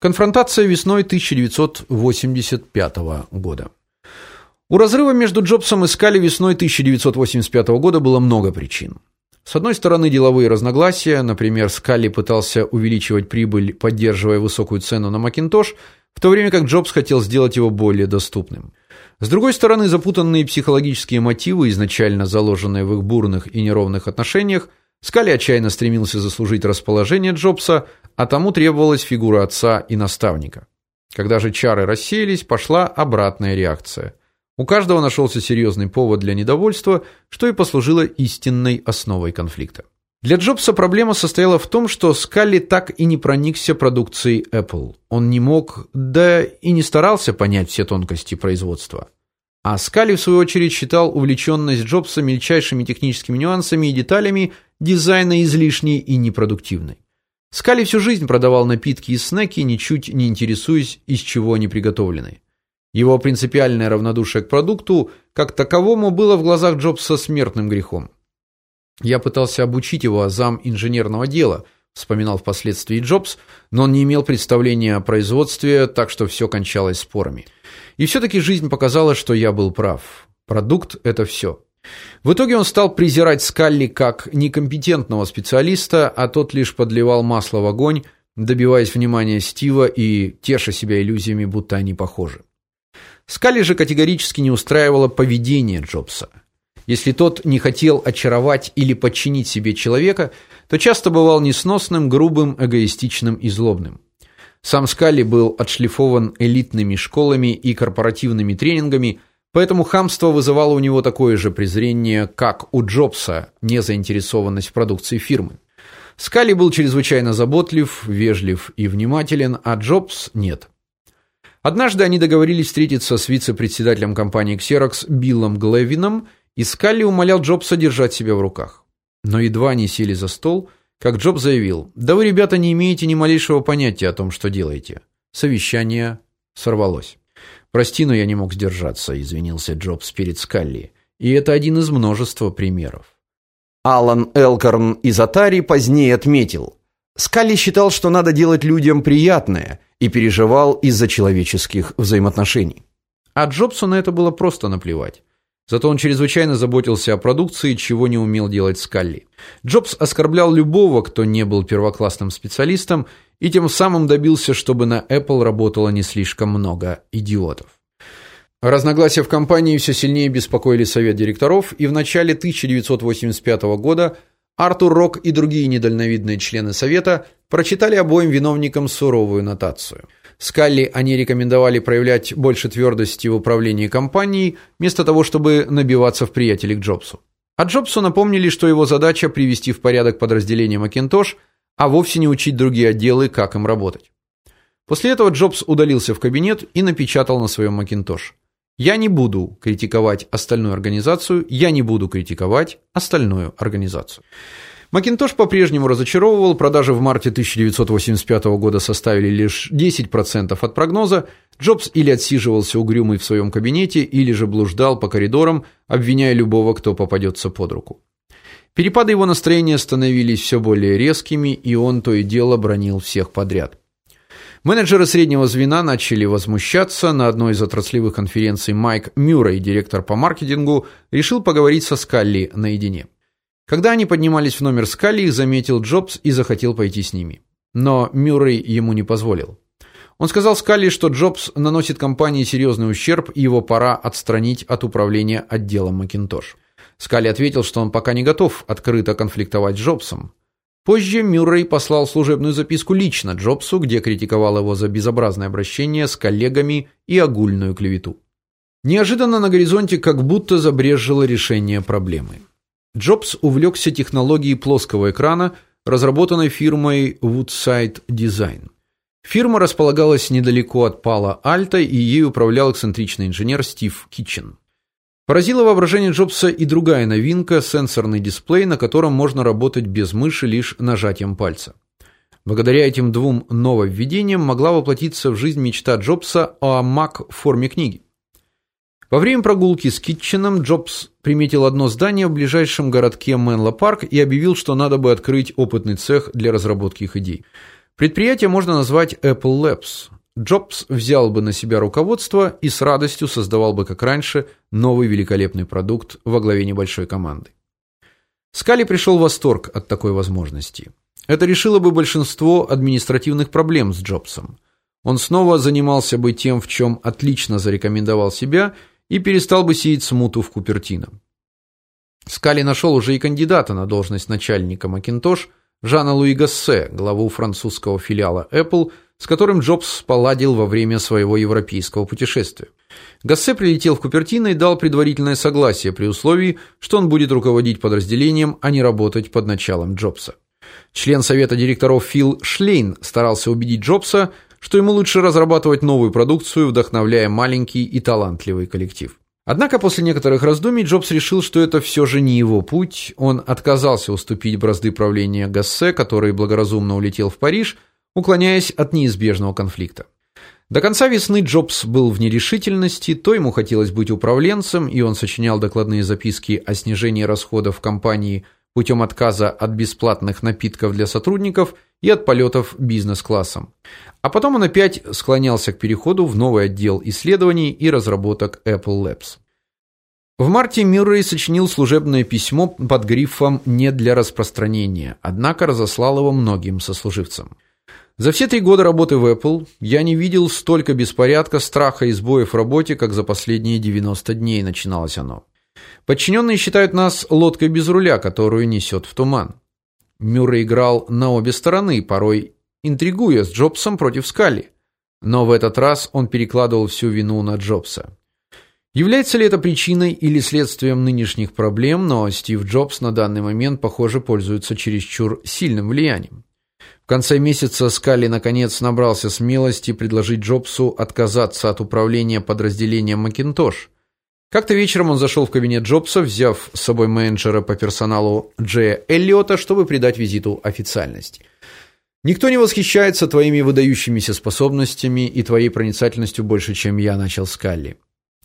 Конфронтация весной 1985 года. У разрыва между Джобсом и Скали весной 1985 года было много причин. С одной стороны, деловые разногласия, например, Скали пытался увеличивать прибыль, поддерживая высокую цену на Macintosh, в то время как Джобс хотел сделать его более доступным. С другой стороны, запутанные психологические мотивы, изначально заложенные в их бурных и неровных отношениях, Скали отчаянно стремился заслужить расположение Джобса, а тому требовалась фигура отца и наставника. Когда же чары рассеялись, пошла обратная реакция. У каждого нашелся серьезный повод для недовольства, что и послужило истинной основой конфликта. Для Джобса проблема состояла в том, что Скалли так и не проникся продукцией Apple. Он не мог, да и не старался понять все тонкости производства. А Скалли в свою очередь считал увлеченность Джобса мельчайшими техническими нюансами и деталями дизайна излишней и непродуктивной. Скали всю жизнь продавал напитки и снеки, ничуть не интересуясь, из чего они приготовлены. Его принципиальное равнодушие к продукту как таковому было в глазах Джобса смертным грехом. Я пытался обучить его азам инженерного дела, вспоминал впоследствии Джобс, но он не имел представления о производстве, так что все кончалось спорами. И все таки жизнь показала, что я был прав. Продукт это все. В итоге он стал презирать Скалли как некомпетентного специалиста, а тот лишь подливал масло в огонь, добиваясь внимания Стива и теша себя иллюзиями, будто они похожи. Скалли же категорически не устраивало поведение Джобса. Если тот не хотел очаровать или подчинить себе человека, то часто бывал несносным, грубым, эгоистичным и злобным. Сам Скалли был отшлифован элитными школами и корпоративными тренингами, Поэтому хамство вызывало у него такое же презрение, как у Джобса, незаинтересованность в продукции фирмы. Скали был чрезвычайно заботлив, вежлив и внимателен, а Джобс нет. Однажды они договорились встретиться с вице-председателем компании Xerox Биллом Глевином, и Скалли умолял Джобса держать себя в руках. Но едва они сели за стол, как Джобс заявил: "Да вы, ребята, не имеете ни малейшего понятия о том, что делаете". Совещание сорвалось. Прости, но я не мог сдержаться, извинился Джобс перед Скалли. И это один из множества примеров. Алан Элкорн из Atari позднее отметил: Скалли считал, что надо делать людям приятное, и переживал из-за человеческих взаимоотношений. А Джобсу на это было просто наплевать. Зато он чрезвычайно заботился о продукции, чего не умел делать Скалли. Джобс оскорблял любого, кто не был первоклассным специалистом, и тем самым добился, чтобы на Apple работало не слишком много идиотов. Разногласия в компании все сильнее беспокоили совет директоров, и в начале 1985 года Артур Рок и другие недальновидные члены совета прочитали обоим виновникам суровую нотацию. Скалли они рекомендовали проявлять больше твердости в управлении компанией, вместо того, чтобы набиваться в приятелей к Джобсу. А Джобсу напомнили, что его задача привести в порядок подразделение Macintosh, а вовсе не учить другие отделы, как им работать. После этого Джобс удалился в кабинет и напечатал на своем Macintosh: "Я не буду критиковать остальную организацию, я не буду критиковать остальную организацию". Macintosh по-прежнему разочаровывал, продажи в марте 1985 года составили лишь 10% от прогноза. Джобс или отсиживался угрюмый в своем кабинете, или же блуждал по коридорам, обвиняя любого, кто попадется под руку. Перепады его настроения становились все более резкими, и он то и дело бронил всех подряд. Менеджеры среднего звена начали возмущаться. На одной из отраслевых конференций Майк Мюррей, директор по маркетингу, решил поговорить со Скалли наедине. Когда они поднимались в номер Скалли, их заметил Джобс и захотел пойти с ними. Но Мюррей ему не позволил. Он сказал Скалли, что Джобс наносит компании серьезный ущерб, и его пора отстранить от управления отделом Macintosh. Скали ответил, что он пока не готов открыто конфликтовать с Джобсом. Позже Мюррей послал служебную записку лично Джобсу, где критиковал его за безобразное обращение с коллегами и огульную клевету. Неожиданно на горизонте как будто забрежило решение проблемы. Джобс увлекся технологией плоского экрана, разработанной фирмой Woodside Design. Фирма располагалась недалеко от Пала Альта, и ей управлял эксцентричный инженер Стив Китчен. Поразила воображение Джобса и другая новинка сенсорный дисплей, на котором можно работать без мыши лишь нажатием пальца. Благодаря этим двум нововведениям могла воплотиться в жизнь мечта Джобса о Mac в форме книги. Во время прогулки с Китченом Джобс приметил одно здание в ближайшем городке Менло Парк и объявил, что надо бы открыть опытный цех для разработки их идей. Предприятие можно назвать Apple Labs. Джобс взял бы на себя руководство и с радостью создавал бы, как раньше, новый великолепный продукт во главе небольшой команды. Скали пришел в восторг от такой возможности. Это решило бы большинство административных проблем с Джобсом. Он снова занимался бы тем, в чем отлично зарекомендовал себя, и перестал бы сеять смуту в Купертино. Скали нашел уже и кандидата на должность начальника Macintosh, Жана Луи Гассе, главу французского филиала Apple, с которым Джобс поладил во время своего европейского путешествия. Гассе прилетел в Купертино и дал предварительное согласие при условии, что он будет руководить подразделением, а не работать под началом Джобса. Член совета директоров Фил Шлейн старался убедить Джобса, что ему лучше разрабатывать новую продукцию, вдохновляя маленький и талантливый коллектив. Однако после некоторых раздумий Джобс решил, что это все же не его путь. Он отказался уступить бразды правления Гассе, который благоразумно улетел в Париж, уклоняясь от неизбежного конфликта. До конца весны Джобс был в нерешительности, то ему хотелось быть управленцем, и он сочинял докладные записки о снижении расходов компании путем отказа от бесплатных напитков для сотрудников и от полетов бизнес-классом. А потом он опять склонялся к переходу в новый отдел исследований и разработок Apple Labs. В марте Мюррей сочинил служебное письмо под грифом не для распространения, однако разослал его многим сослуживцам. За все три года работы в Apple я не видел столько беспорядка, страха и сбоев в работе, как за последние 90 дней начиналось оно. Подчиненные считают нас лодкой без руля, которую несет в туман. Мюррей играл на обе стороны, порой интригуя с Джобсом против Скалли. Но в этот раз он перекладывал всю вину на Джобса. Является ли это причиной или следствием нынешних проблем, но Стив Джобс на данный момент, похоже, пользуется чересчур сильным влиянием. В конце месяца Скалли наконец набрался смелости предложить Джобсу отказаться от управления подразделением Macintosh. Как-то вечером он зашел в кабинет Джобса, взяв с собой менеджера по персоналу Джея Эллиота, чтобы придать визиту официальность. Никто не восхищается твоими выдающимися способностями и твоей проницательностью больше, чем я, начал Скалли.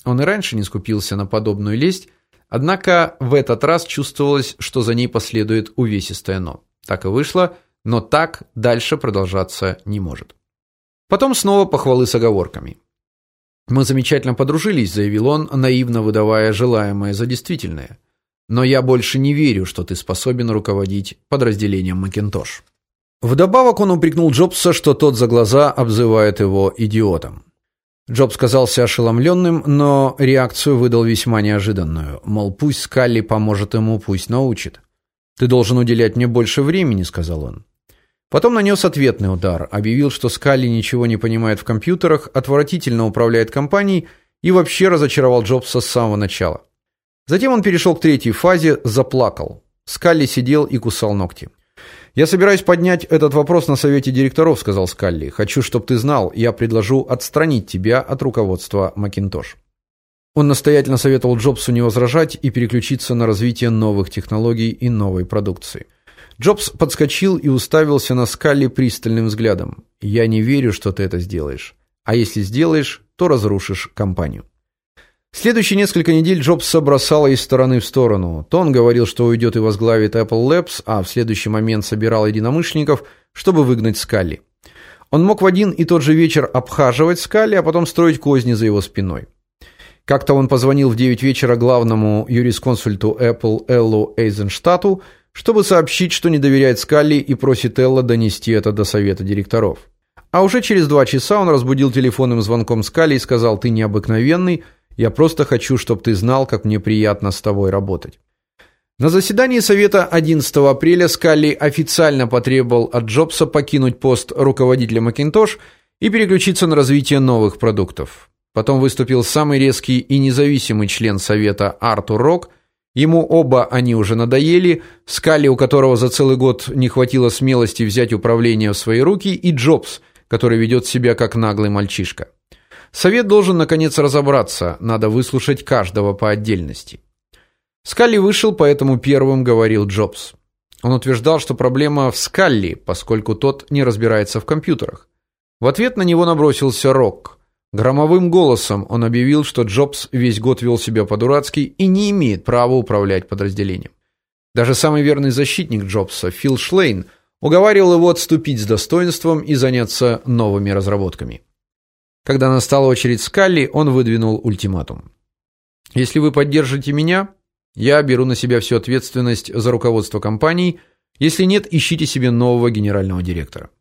Он и раньше не скупился на подобную лесть, однако в этот раз чувствовалось, что за ней последует увесистое но. Так и вышло, но так дальше продолжаться не может. Потом снова похвалы с оговорками. Мы замечательно подружились, заявил он, наивно выдавая желаемое за действительное. Но я больше не верю, что ты способен руководить подразделением Macintosh. Вдобавок он упрекнул Джобса, что тот за глаза обзывает его идиотом. Джобс казался ошеломленным, но реакцию выдал весьма неожиданную. Мол, пусть Скалли поможет ему, пусть научит. Ты должен уделять мне больше времени, сказал он. Потом нанес ответный удар, объявил, что Скалли ничего не понимает в компьютерах, отвратительно управляет компанией и вообще разочаровал Джобса с самого начала. Затем он перешел к третьей фазе, заплакал. Скалли сидел и кусал ногти. Я собираюсь поднять этот вопрос на совете директоров, сказал Скалли. Хочу, чтобы ты знал, я предложу отстранить тебя от руководства Macintosh. Он настоятельно советовал Джобсу не возражать и переключиться на развитие новых технологий и новой продукции. Джобс подскочил и уставился на Скалли пристальным взглядом. "Я не верю, что ты это сделаешь. А если сделаешь, то разрушишь компанию". Следующие несколько недель Джобса бросало из стороны в сторону. То он говорил, что уйдет и возглавит Apple Labs, а в следующий момент собирал единомышленников, чтобы выгнать Скалли. Он мог в один и тот же вечер обхаживать Скалли, а потом строить козни за его спиной. Как-то он позвонил в 9 вечера главному юрисконсульту Apple Эллу Эйзенштату, чтобы сообщить, что не доверяет Скалли и просит Элла донести это до совета директоров. А уже через два часа он разбудил телефонным звонком Скалли и сказал: "Ты необыкновенный, я просто хочу, чтобы ты знал, как мне приятно с тобой работать". На заседании совета 11 апреля Скалли официально потребовал от Джобса покинуть пост руководителя Macintosh и переключиться на развитие новых продуктов. Потом выступил самый резкий и независимый член совета Артур Рок Ему оба они уже надоели, Скалли, у которого за целый год не хватило смелости взять управление в свои руки, и Джобс, который ведет себя как наглый мальчишка. Совет должен наконец разобраться, надо выслушать каждого по отдельности. Скалли вышел, поэтому первым говорил Джобс. Он утверждал, что проблема в Скалли, поскольку тот не разбирается в компьютерах. В ответ на него набросился Рок. Громовым голосом он объявил, что Джобс весь год вел себя по-дурацки и не имеет права управлять подразделением. Даже самый верный защитник Джобса, Фил Шлейн, уговаривал его отступить с достоинством и заняться новыми разработками. Когда настала очередь Скалли, он выдвинул ультиматум. Если вы поддержите меня, я беру на себя всю ответственность за руководство компанией, если нет, ищите себе нового генерального директора.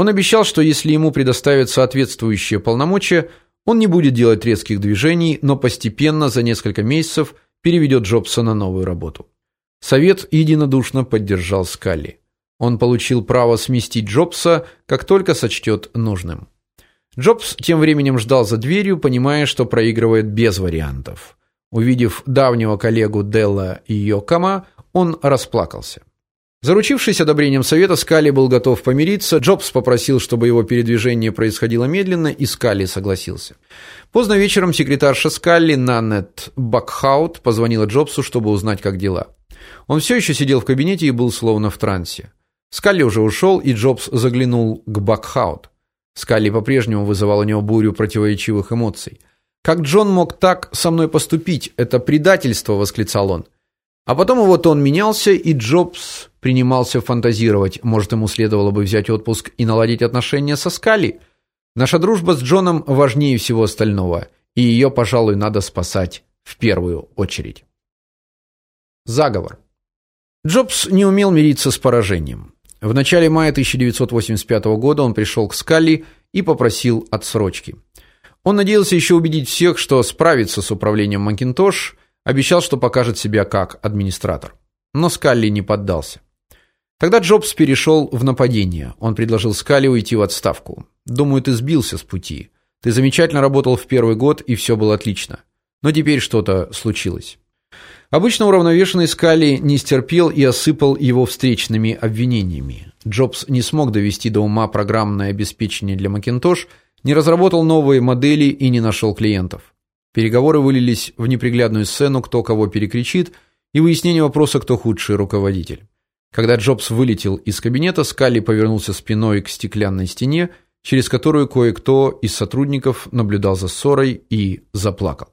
Он обещал, что если ему предоставят соответствующие полномочия, он не будет делать резких движений, но постепенно за несколько месяцев переведет Джобса на новую работу. Совет единодушно поддержал Скалли. Он получил право сместить Джобса, как только сочтет нужным. Джобс тем временем ждал за дверью, понимая, что проигрывает без вариантов. Увидев давнего коллегу Делла Йокама, он расплакался. Заручившись одобрением совета, Скали был готов помириться. Джобс попросил, чтобы его передвижение происходило медленно, и Скали согласился. Поздно вечером секретарша Скалли Нанет Бакхаут позвонила Джобсу, чтобы узнать, как дела. Он все еще сидел в кабинете и был словно в трансе. Скалли уже ушел, и Джобс заглянул к Бакхаут. Скалли по-прежнему вызывал у него бурю противоречивых эмоций. Как Джон мог так со мной поступить? Это предательство, восклицал он. А потом его тон менялся, и Джобс принимался фантазировать. Может, ему следовало бы взять отпуск и наладить отношения со Скалли? Наша дружба с Джоном важнее всего остального, и ее, пожалуй, надо спасать в первую очередь. Заговор. Джобс не умел мириться с поражением. В начале мая 1985 года он пришел к Скалли и попросил отсрочки. Он надеялся еще убедить всех, что справится с управлением Macintosh, обещал, что покажет себя как администратор. Но Скалли не поддался. Тогда Джобс перешел в нападение. Он предложил Скалли уйти в отставку. "Думаю, ты сбился с пути. Ты замечательно работал в первый год, и все было отлично. Но теперь что-то случилось". Обычно уравновешенный Скалли не стерпел и осыпал его встречными обвинениями. Джобс не смог довести до ума программное обеспечение для Macintosh, не разработал новые модели и не нашел клиентов. Переговоры вылились в неприглядную сцену, кто кого перекричит, и выяснение вопроса, кто худший руководитель. Когда Джобс вылетел из кабинета, Скалли повернулся спиной к стеклянной стене, через которую кое-кто из сотрудников наблюдал за ссорой и заплакал.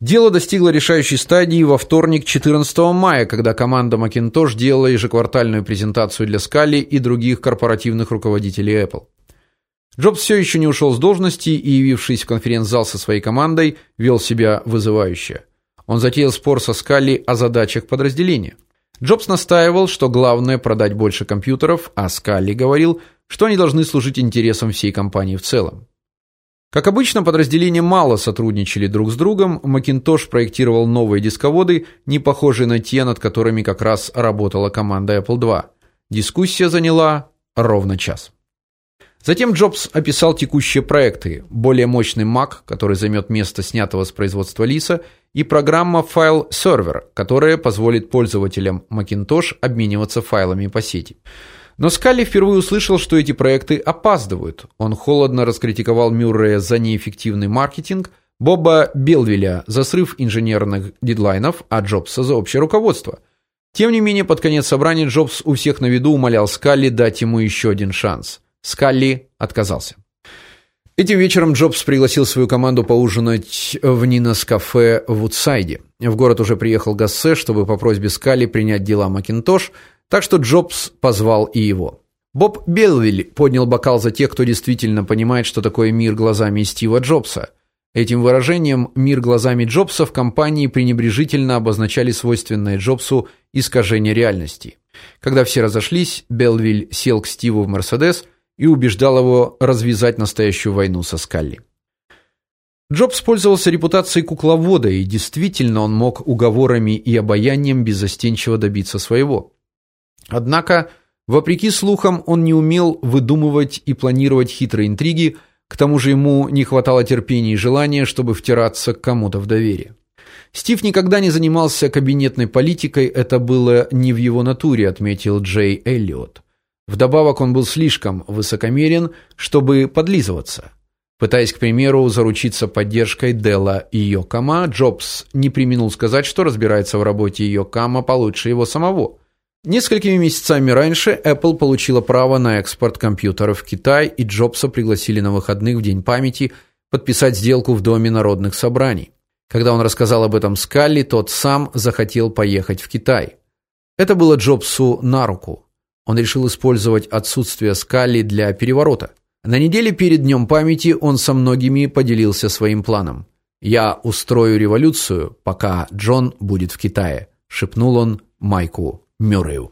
Дело достигло решающей стадии во вторник, 14 мая, когда команда Macintosh делала ежеквартальную презентацию для Скалли и других корпоративных руководителей Apple. Джобс все еще не ушел с должности и, явившись в конференц-зал со своей командой, вел себя вызывающе. Он затеял спор со Скалли о задачах подразделения. Джобс настаивал, что главное продать больше компьютеров, а Скалли говорил, что они должны служить интересам всей компании в целом. Как обычно, подразделения мало сотрудничали друг с другом. Macintosh проектировал новые дисководы, не похожие на те, над которыми как раз работала команда Apple II. Дискуссия заняла ровно час. Затем Джобс описал текущие проекты: более мощный Mac, который займет место снятого с производства Lisa, и программа File Server, которая позволит пользователям Macintosh обмениваться файлами по сети. Но Скалли впервые услышал, что эти проекты опаздывают. Он холодно раскритиковал Мюррея за неэффективный маркетинг, Боба Белвиля за срыв инженерных дедлайнов, а Джобса за общее руководство. Тем не менее, под конец собрания Джобс у всех на виду умолял Скалли дать ему еще один шанс. Скалли отказался. Этим вечером Джобс пригласил свою команду поужинать в Нинос кафе в Вудсайде. В город уже приехал Гассе, чтобы по просьбе Скалли принять дела Макинтош, так что Джобс позвал и его. Боб Белвиль поднял бокал за тех, кто действительно понимает, что такое мир глазами Стива Джобса. Этим выражением мир глазами Джобса в компании пренебрежительно обозначали свойственное Джобсу искажение реальности. Когда все разошлись, Белвиль сел к Стиву в Мерседес и убеждал его развязать настоящую войну со Скалли. Джобс пользовался репутацией кукловода, и действительно он мог уговорами и обаянием беззастенчиво добиться своего. Однако, вопреки слухам, он не умел выдумывать и планировать хитрые интриги, к тому же ему не хватало терпения и желания, чтобы втираться к кому-то в доверие. Стив никогда не занимался кабинетной политикой, это было не в его натуре, отметил Джей Эллиот. Вдобавок он был слишком высокомерен, чтобы подлизываться. Пытаясь, к примеру, заручиться поддержкой Делла и Йокама, Джобс не преминул сказать, что разбирается в работе Йокама получше его самого. Несколькими месяцами раньше Apple получила право на экспорт компьютеров в Китай, и Джобса пригласили на выходных в день памяти подписать сделку в Доме народных собраний. Когда он рассказал об этом Скалли, тот сам захотел поехать в Китай. Это было Джобсу на руку. Он решил использовать отсутствие Скалли для переворота. На неделе перед днем памяти он со многими поделился своим планом. Я устрою революцию, пока Джон будет в Китае, шепнул он Майку Мюррею.